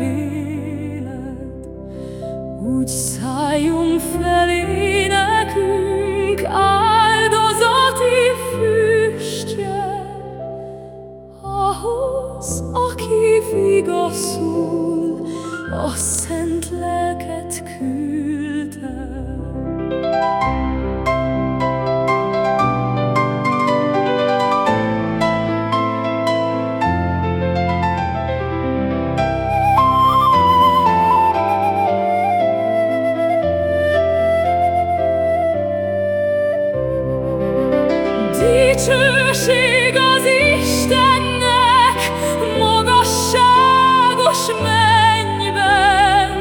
féled, úgy szálljunk felé nekünk áldozati füstje, ahhoz, aki vigaszul, a szent lelket küld. Dicsőség az Istennek, magasságos mennyben,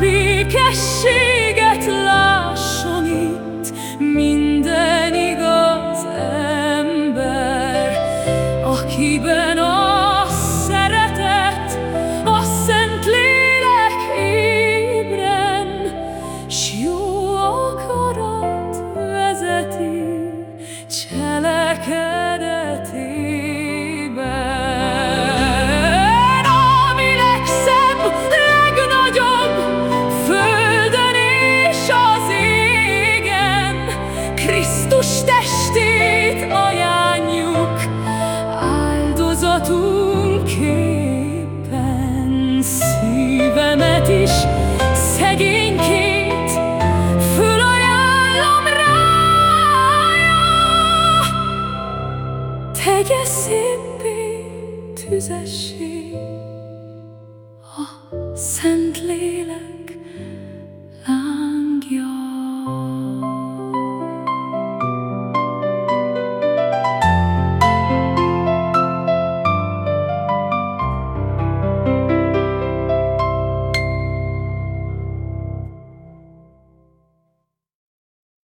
békességet lásson itt minden igaz ember, akiben áldozatunkképpen. Szívemet is szegényként fölajánlom rája, tegye széppé tüzessé a Szentlélek.